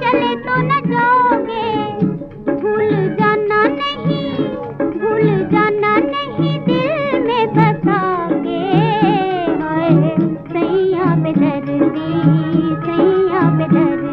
चले तो न जाओगे। भूल जाना नहीं, भूल जाना नहीं दिल में बसाओगे सैया पे दर्दी।